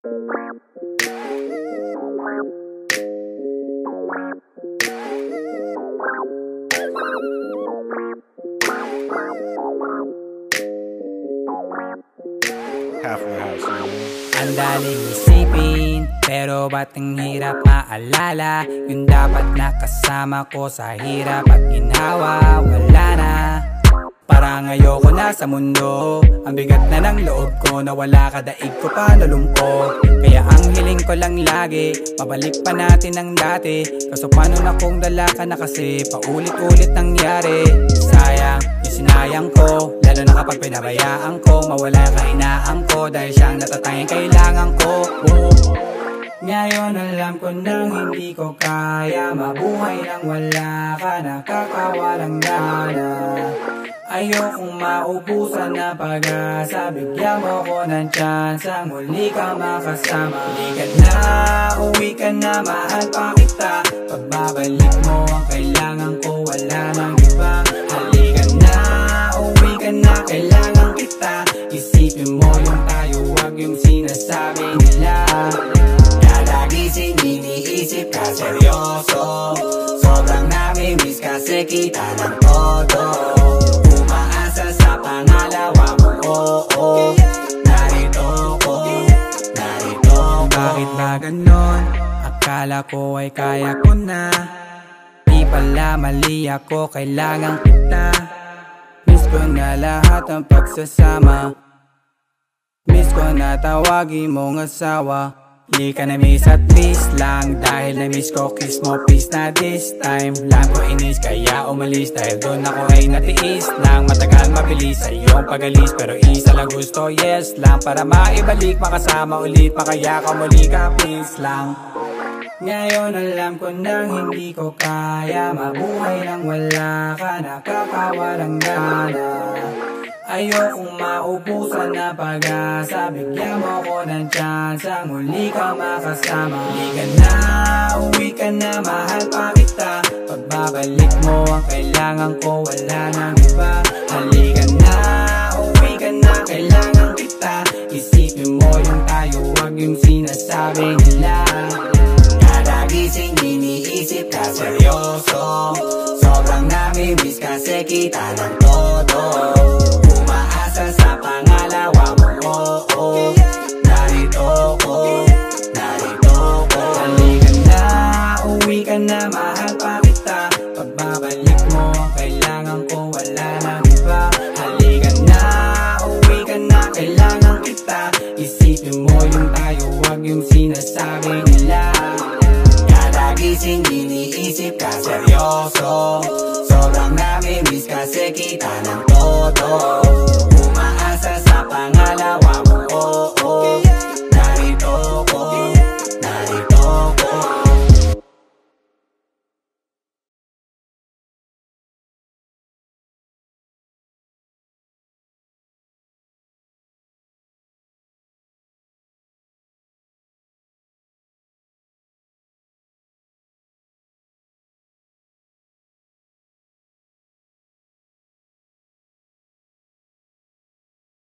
Ang daling isipin Pero ba't ang hirap maalala? Yung dapat nakasama ko sa hirap at ginhawa Wala na Parang ayoko na sa mundo. Ang bigat na ng loob ko na wala ka daig ko pa nalumpo Kaya ang hiling ko lang lagi Mabalik pa natin ang dati. Kaso paano na kung dala ka na kasi Paulit-ulit nangyari. Sayang yung sinayang ko Lalo na kapag pinabayaan ko. Mawala ka inaan ko Dahil siyang natatanging kailangan ko. Oh. Ngayon alam ko nang hindi ko kaya. Mabuhay nang wala ka Nakakawalang gana Ayokong maubusan na pag-asa. Bigyan mo ko ng chance muli ka makasama. Ka na, uwi ka na Mahal pa kita. Pagbabalik mo ang kailangan ko Wala nang iba. Halika na, uwi ka na Kailangan kita. Isipin mo yung tayo Huwag yung sinasabi nila. Kada gising iniisip ka seryoso. Sobrang nami-miss kasi kita ng todo Bakit ba ganon? Akala ko ay kaya ko na. Di pala mali ako, kailangan kita. Miss ko na lahat ng pagsasama. Miss ko na tawagin mong asawa Di ka na miss at miss lang. Dahil na miss ko kiss mo please na this time. Lang ko inis kaya umalis. Dahil doon ako ay natiis. Lang Matagal mabilis sa iyong pagalis. Pero isa lang gusto yes lang. Para maibalik makasama ulit. Makaya ka muli ka please lang. Ngayon alam ko nang hindi ko kaya. Mabuhay nang wala ka Nakakawalang gana Ayokong maubusan na pag-asa Bigyan mo ko ng chance. Muli ka makasama. Hindi ka na, uwi ka na. Mahal pa kita. Pagbabalik mo ang kailangan ko Wala nang iba. Halika na, uwi ka na. Kailangan kita. Isipin mo yung tayo Huwag yung sinasabi nila. Kada gising iniisip ka seryoso. Sobrang nami-miss kasi kita ng todo na mahal pa kita. Pagbabalik mo ang kailangan ko Wala na iba. Halika na, uwi ka na Kailangan kita. Isipin mo yung tayo Huwag yung sinasabi nila. Kada gising iniisip ka seryoso.